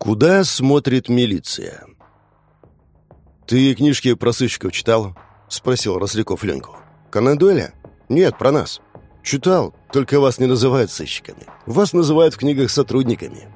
Куда смотрит милиция? «Ты книжки про сыщиков читал?» — спросил Росляков Леньку. «Конан Дуэля?» «Нет, про нас». «Читал, только вас не называют сыщиками. Вас называют в книгах сотрудниками».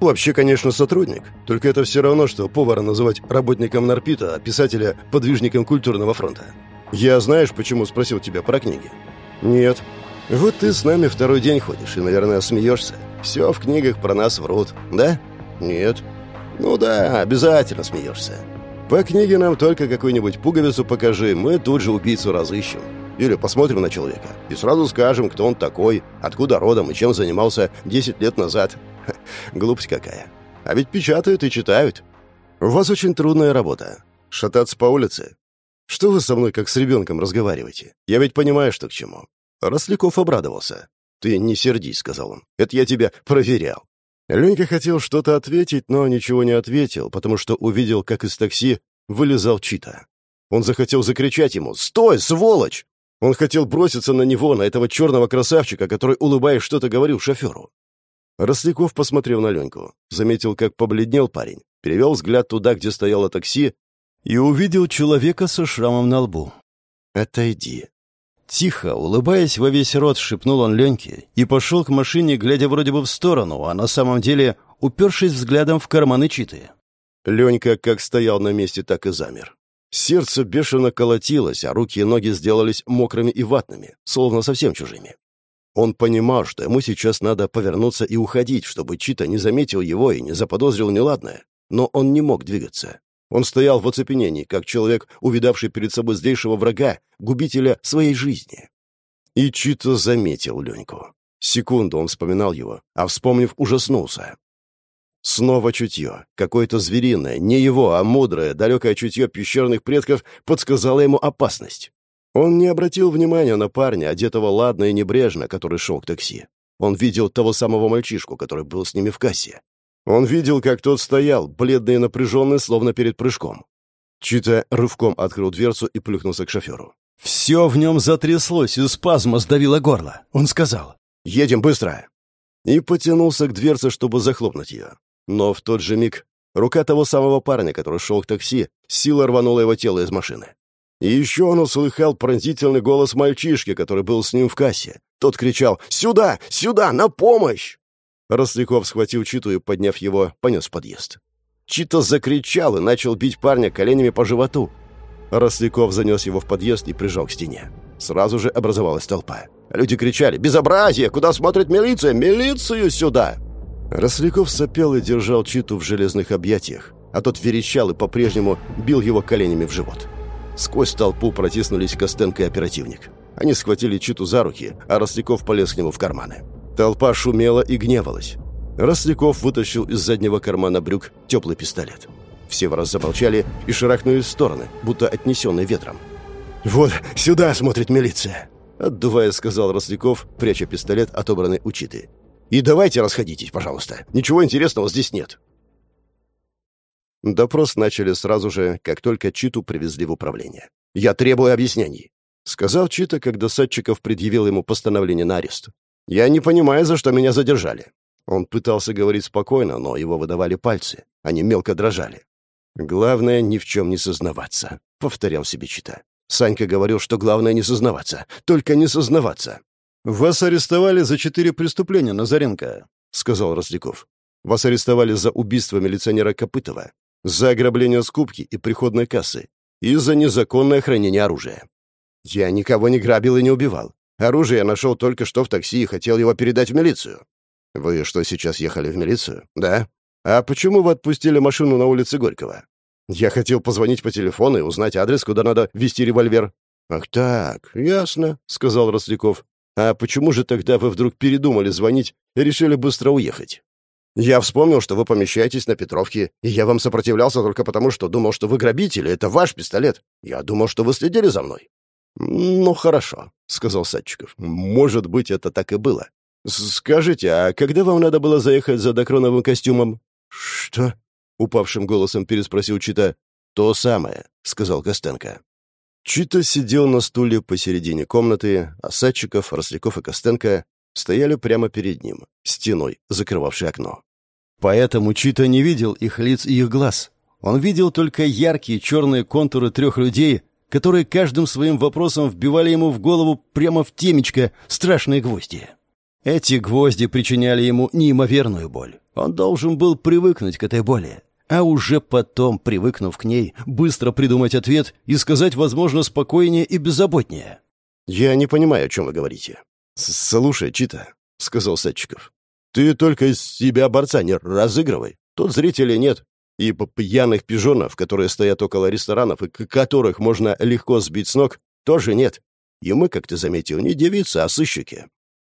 «Вообще, конечно, сотрудник. Только это все равно, что повара называть работником Нарпита, а писателя — подвижником культурного фронта. Я знаешь, почему спросил тебя про книги?» «Нет». «Вот ты с нами второй день ходишь и, наверное, смеешься. Все в книгах про нас врут, да?» «Нет». «Ну да, обязательно смеешься. По книге нам только какую-нибудь пуговицу покажи, мы тут же убийцу разыщем. Или посмотрим на человека и сразу скажем, кто он такой, откуда родом и чем занимался 10 лет назад. Ха, глупость какая. А ведь печатают и читают. У вас очень трудная работа. Шататься по улице. Что вы со мной как с ребенком разговариваете? Я ведь понимаю, что к чему. Росляков обрадовался. «Ты не сердись», — сказал он. «Это я тебя проверял». Ленька хотел что-то ответить, но ничего не ответил, потому что увидел, как из такси вылезал Чита. Он захотел закричать ему «Стой, сволочь!» Он хотел броситься на него, на этого черного красавчика, который, улыбаясь, что-то говорил шоферу. Росляков посмотрел на Леньку, заметил, как побледнел парень, перевел взгляд туда, где стояло такси, и увидел человека со шрамом на лбу. «Отойди», Тихо, улыбаясь во весь рот, шепнул он Леньке и пошел к машине, глядя вроде бы в сторону, а на самом деле упершись взглядом в карманы Читы. Ленька как стоял на месте, так и замер. Сердце бешено колотилось, а руки и ноги сделались мокрыми и ватными, словно совсем чужими. Он понимал, что ему сейчас надо повернуться и уходить, чтобы Чита не заметил его и не заподозрил неладное, но он не мог двигаться. Он стоял в оцепенении, как человек, увидавший перед собой злейшего врага, губителя своей жизни. И Чито заметил Леньку. Секунду он вспоминал его, а, вспомнив, ужаснулся. Снова чутье, какое-то звериное, не его, а мудрое, далекое чутье пещерных предков подсказало ему опасность. Он не обратил внимания на парня, одетого ладно и небрежно, который шел к такси. Он видел того самого мальчишку, который был с ними в кассе. Он видел, как тот стоял, бледный и напряженный, словно перед прыжком. Чита рывком открыл дверцу и плюхнулся к шоферу. Все в нем затряслось, и спазма сдавило горло. Он сказал «Едем быстро!» и потянулся к дверце, чтобы захлопнуть ее. Но в тот же миг рука того самого парня, который шел к такси, сила рванула его тело из машины. И еще он услыхал пронзительный голос мальчишки, который был с ним в кассе. Тот кричал «Сюда! Сюда! На помощь!» Росляков схватил Читу и, подняв его, понес в подъезд. Чита закричал и начал бить парня коленями по животу. Росляков занес его в подъезд и прижал к стене. Сразу же образовалась толпа. Люди кричали «Безобразие! Куда смотрит милиция? Милицию сюда!» Росляков сопел и держал Читу в железных объятиях, а тот верещал и по-прежнему бил его коленями в живот. Сквозь толпу протиснулись Костенко и оперативник. Они схватили Читу за руки, а Росляков полез к нему в карманы. Толпа шумела и гневалась. Росляков вытащил из заднего кармана брюк теплый пистолет. Все в раз замолчали и шарахнули в стороны, будто отнесенные ветром. «Вот сюда смотрит милиция!» Отдувая, сказал Росляков, пряча пистолет, отобранный у Читы. «И давайте расходитесь, пожалуйста. Ничего интересного здесь нет». Допрос начали сразу же, как только Читу привезли в управление. «Я требую объяснений», — сказал Чита, когда Садчиков предъявил ему постановление на арест. «Я не понимаю, за что меня задержали». Он пытался говорить спокойно, но его выдавали пальцы. Они мелко дрожали. «Главное, ни в чем не сознаваться», — повторял себе Чита. Санька говорил, что главное не сознаваться. Только не сознаваться. «Вас арестовали за четыре преступления, Назаренко», — сказал Росляков. «Вас арестовали за убийство милиционера Копытова, за ограбление скупки и приходной кассы и за незаконное хранение оружия. Я никого не грабил и не убивал. Оружие я нашел только что в такси и хотел его передать в милицию. Вы что, сейчас ехали в милицию? Да. А почему вы отпустили машину на улице Горького? Я хотел позвонить по телефону и узнать адрес, куда надо вести револьвер. Ах так, ясно, сказал Росляков. А почему же тогда вы вдруг передумали звонить и решили быстро уехать? Я вспомнил, что вы помещаетесь на Петровке, и я вам сопротивлялся только потому, что думал, что вы грабители, это ваш пистолет. Я думал, что вы следили за мной. «Ну, хорошо», — сказал Садчиков. «Может быть, это так и было. Скажите, а когда вам надо было заехать за докроновым костюмом?» «Что?» — упавшим голосом переспросил Чита. «То самое», — сказал Костенко. Чита сидел на стуле посередине комнаты, а Садчиков, Росляков и Костенко стояли прямо перед ним, стеной, закрывавшей окно. Поэтому Чита не видел их лиц и их глаз. Он видел только яркие черные контуры трех людей, которые каждым своим вопросом вбивали ему в голову прямо в темечко страшные гвозди. Эти гвозди причиняли ему неимоверную боль. Он должен был привыкнуть к этой боли, а уже потом, привыкнув к ней, быстро придумать ответ и сказать, возможно, спокойнее и беззаботнее. «Я не понимаю, о чем вы говорите». «Слушай, Чита», — сказал Садчиков, — «ты только из себя борца не разыгрывай. Тут зрителей нет. И пьяных пижонов, которые стоят около ресторанов и которых можно легко сбить с ног, тоже нет. И мы, как ты заметил, не девицы, а сыщики.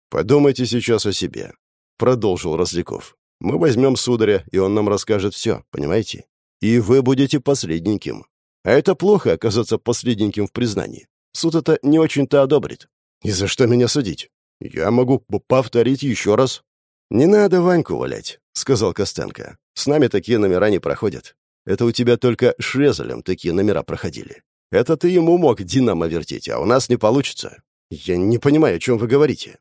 «Подумайте сейчас о себе», — продолжил Росляков. «Мы возьмем сударя, и он нам расскажет все, понимаете? И вы будете посредненьким. А это плохо оказаться посредненьким в признании. Суд это не очень-то одобрит. И за что меня судить? Я могу повторить еще раз». «Не надо Ваньку валять», — сказал Костенко. «С нами такие номера не проходят. Это у тебя только Шрезелем такие номера проходили. Это ты ему мог динамо вертеть, а у нас не получится. Я не понимаю, о чем вы говорите».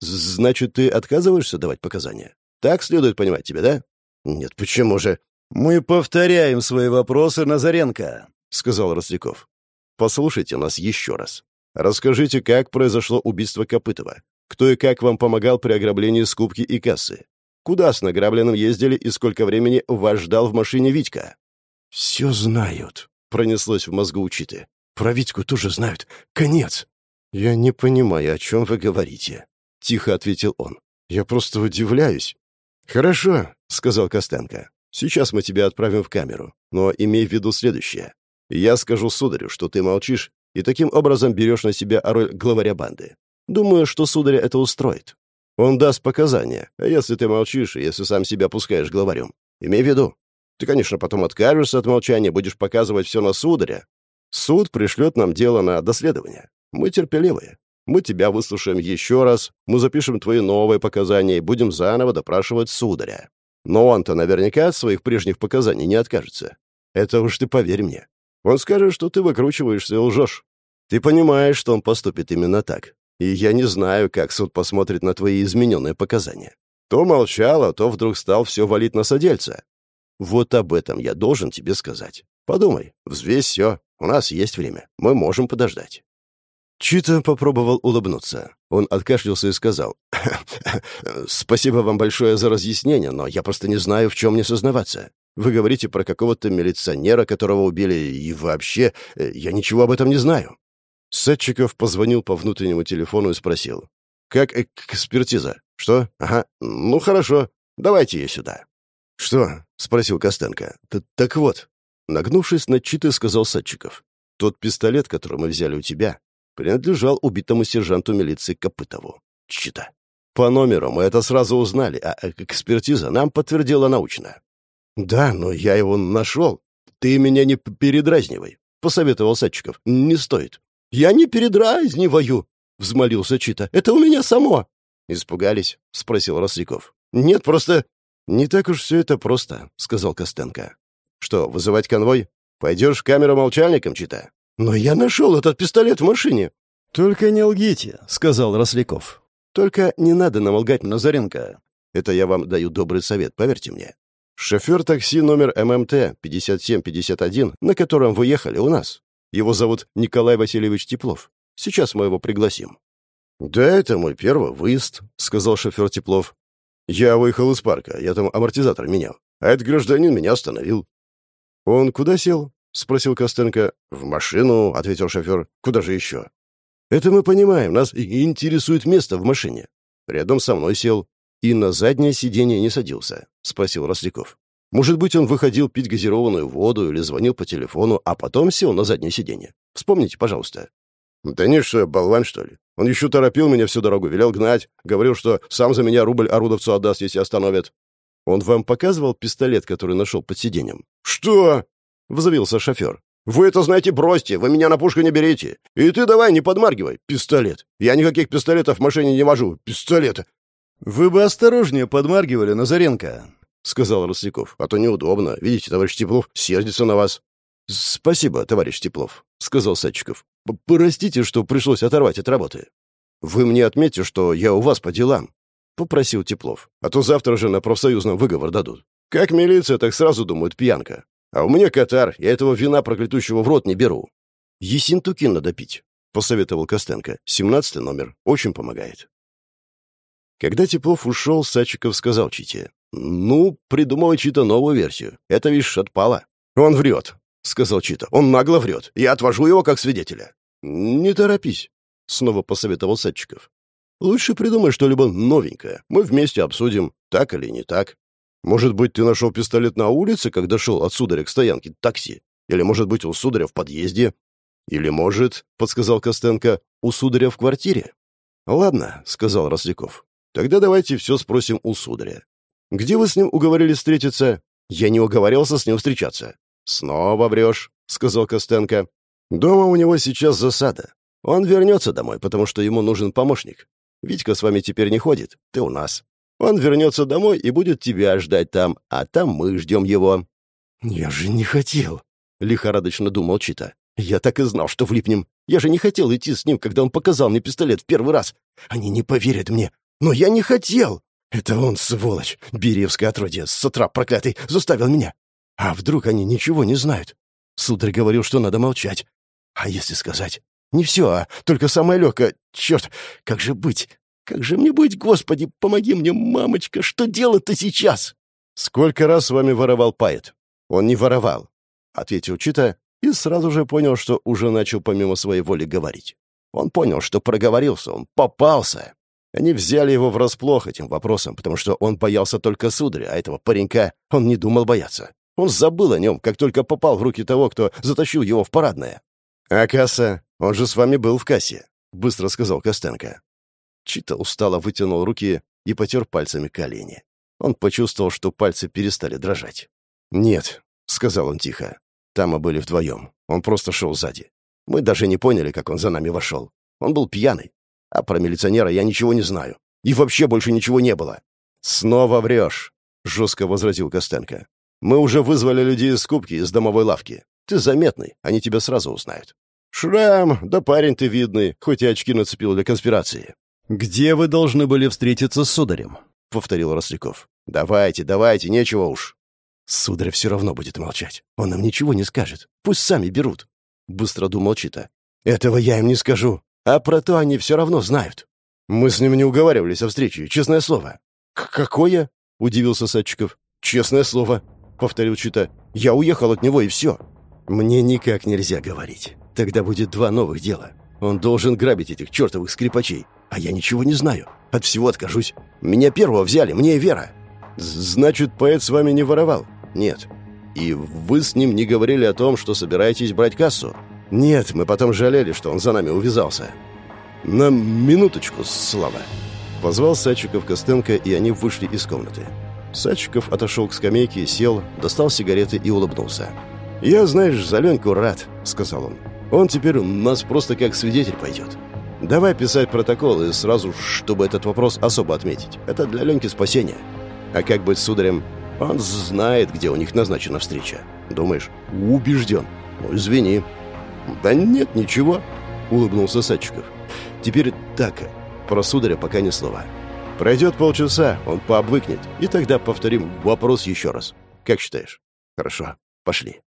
«Значит, ты отказываешься давать показания? Так следует понимать тебя, да?» «Нет, почему же?» «Мы повторяем свои вопросы, Назаренко», — сказал Росляков. «Послушайте нас еще раз. Расскажите, как произошло убийство Копытова? Кто и как вам помогал при ограблении скупки и кассы? Куда с награбленным ездили и сколько времени вас ждал в машине Витька?» «Все знают», — пронеслось в мозгу учиты. «Про Витьку тоже знают. Конец». «Я не понимаю, о чем вы говорите», — тихо ответил он. «Я просто удивляюсь». «Хорошо», — сказал Костенко. «Сейчас мы тебя отправим в камеру, но имей в виду следующее. Я скажу сударю, что ты молчишь, и таким образом берешь на себя роль главаря банды. Думаю, что сударя это устроит. Он даст показания, а если ты молчишь, если сам себя пускаешь главарем, имей в виду. Ты, конечно, потом откажешься от молчания, будешь показывать все на сударя. Суд пришлет нам дело на доследование. Мы терпеливые. Мы тебя выслушаем еще раз, мы запишем твои новые показания и будем заново допрашивать сударя. Но он-то наверняка от своих прежних показаний не откажется. Это уж ты поверь мне. Он скажет, что ты выкручиваешься и лжешь. Ты понимаешь, что он поступит именно так. И я не знаю, как суд посмотрит на твои измененные показания. То молчал, а то вдруг стал все валить на содельца. Вот об этом я должен тебе сказать. Подумай, взвесь все. У нас есть время. Мы можем подождать. Чита попробовал улыбнуться. Он откашлялся и сказал, «Спасибо вам большое за разъяснение, но я просто не знаю, в чем мне сознаваться. Вы говорите про какого-то милиционера, которого убили, и вообще э, я ничего об этом не знаю». Садчиков позвонил по внутреннему телефону и спросил, «Как экспертиза? Что? Ага, ну хорошо, давайте ее сюда». «Что?» — спросил Костенко. «Так вот». Нагнувшись над Читой, сказал Садчиков. «Тот пистолет, который мы взяли у тебя, принадлежал убитому сержанту милиции Копытову. Чита. По номеру мы это сразу узнали, а экспертиза нам подтвердила научно. «Да, но я его нашел. Ты меня не передразнивай», — посоветовал Садчиков. «Не стоит». «Я не передразниваю», — взмолился Чита. «Это у меня само». «Испугались?» — спросил Росляков. «Нет, просто...» «Не так уж все это просто», — сказал Костенко. «Что, вызывать конвой? Пойдешь в камеру молчальником, Чита?» «Но я нашел этот пистолет в машине». «Только не лгите», — сказал Росляков. «Только не надо нам лгать, Назаренко. Это я вам даю добрый совет, поверьте мне. Шофер такси номер ММТ 5751, на котором вы ехали, у нас. Его зовут Николай Васильевич Теплов. Сейчас мы его пригласим». «Да, это мой первый выезд», — сказал шофер Теплов. «Я выехал из парка, я там амортизатор менял. А этот гражданин меня остановил». «Он куда сел?» — спросил Костенко. «В машину», — ответил шофер. «Куда же еще?» «Это мы понимаем. Нас интересует место в машине». Рядом со мной сел. «И на заднее сиденье не садился?» — спросил Росляков. «Может быть, он выходил пить газированную воду или звонил по телефону, а потом сел на заднее сиденье? Вспомните, пожалуйста». «Да нет, что я, болван, что ли? Он еще торопил меня всю дорогу, велел гнать, говорил, что сам за меня рубль орудовцу отдаст, если остановят». «Он вам показывал пистолет, который нашел под сиденьем?» «Что?» Взвился шофер. «Вы это знаете, бросьте, вы меня на пушку не берите. И ты давай не подмаргивай. Пистолет. Я никаких пистолетов в машине не вожу. Пистолеты». «Вы бы осторожнее подмаргивали, Назаренко», — сказал Росляков. «А то неудобно. Видите, товарищ Теплов сердится на вас». «Спасибо, товарищ Теплов», — сказал Садчиков. «Простите, что пришлось оторвать от работы. Вы мне отметьте, что я у вас по делам», — попросил Теплов. «А то завтра же на профсоюзном выговор дадут. Как милиция, так сразу думают пьянка. А у меня катар, я этого вина проклятущего в рот не беру. Есинтукин надо пить, — посоветовал Костенко. Семнадцатый номер. Очень помогает. Когда Теплов ушел, Сачиков сказал Чите. «Ну, придумывай Чита новую версию. Это, видишь, отпало». «Он врет», — сказал Чита. «Он нагло врет. Я отвожу его как свидетеля». «Не торопись», — снова посоветовал Садчиков. «Лучше придумай что-либо новенькое. Мы вместе обсудим, так или не так. Может быть, ты нашел пистолет на улице, когда шел от сударя к стоянке такси? Или, может быть, у сударя в подъезде? Или, может, — подсказал Костенко, — у сударя в квартире?» «Ладно», — сказал Росляков. «Тогда давайте все спросим у сударя. Где вы с ним уговорились встретиться?» «Я не уговорился с ним встречаться». «Снова врешь», — сказал Костенко. «Дома у него сейчас засада. Он вернется домой, потому что ему нужен помощник. Витька с вами теперь не ходит, ты у нас. Он вернется домой и будет тебя ждать там, а там мы ждем его». «Я же не хотел», — лихорадочно думал Чита. «Я так и знал, что влипнем. Я же не хотел идти с ним, когда он показал мне пистолет в первый раз. Они не поверят мне. Но я не хотел. Это он, сволочь, Бериевское отродье, с утра проклятый, заставил меня. А вдруг они ничего не знают? Сударь говорил, что надо молчать. А если сказать? Не все, а только самое легкое. Черт, как же быть? Как же мне быть, Господи, помоги мне, мамочка, что делать-то сейчас? Сколько раз с вами воровал Пайет? Он не воровал, — ответил Чита и сразу же понял, что уже начал помимо своей воли говорить. Он понял, что проговорился, он попался. Они взяли его врасплох этим вопросом, потому что он боялся только сударя, а этого паренька он не думал бояться. Он забыл о нем, как только попал в руки того, кто затащил его в парадное. «А касса? Он же с вами был в кассе», — быстро сказал Костенко. Чита устало вытянул руки и потер пальцами колени. Он почувствовал, что пальцы перестали дрожать. «Нет», — сказал он тихо. «Там мы были вдвоем. Он просто шел сзади. Мы даже не поняли, как он за нами вошел. Он был пьяный. А про милиционера я ничего не знаю. И вообще больше ничего не было». «Снова врешь», — жестко возразил Костенко. «Мы уже вызвали людей из скупки, из домовой лавки. Ты заметный, они тебя сразу узнают». «Шрам, да парень ты видный, хоть и очки нацепил для конспирации». «Где вы должны были встретиться с сударем?» — повторил Росляков. «Давайте, давайте, нечего уж». «Сударь все равно будет молчать. Он нам ничего не скажет. Пусть сами берут», — быстро думал Чита. «Этого я им не скажу. А про то они все равно знают. Мы с ним не уговаривались о встрече, честное слово. «Какое?» — удивился Садчиков. «Честное слово», — повторил Чита. «Я уехал от него, и все». «Мне никак нельзя говорить. Тогда будет два новых дела. Он должен грабить этих чертовых скрипачей. А я ничего не знаю. От всего откажусь. Меня первого взяли, мне и Вера». «Значит, поэт с вами не воровал?» «Нет». «И вы с ним не говорили о том, что собираетесь брать кассу?» «Нет, мы потом жалели, что он за нами увязался». «На минуточку, Слава!» Позвал Садчиков Костенко, и они вышли из комнаты. Садчиков отошел к скамейке, сел, достал сигареты и улыбнулся. «Я, знаешь, за Леньку рад», — сказал он. «Он теперь у нас просто как свидетель пойдет. Давай писать протокол и сразу, чтобы этот вопрос особо отметить. Это для Леньки спасение. А как быть с сударем? Он знает, где у них назначена встреча. Думаешь? Убежден. Ну, извини, «Да нет, ничего», — улыбнулся Садчиков. «Теперь так, про сударя пока ни слова. Пройдет полчаса, он пообвыкнет, и тогда повторим вопрос еще раз. Как считаешь?» «Хорошо, пошли».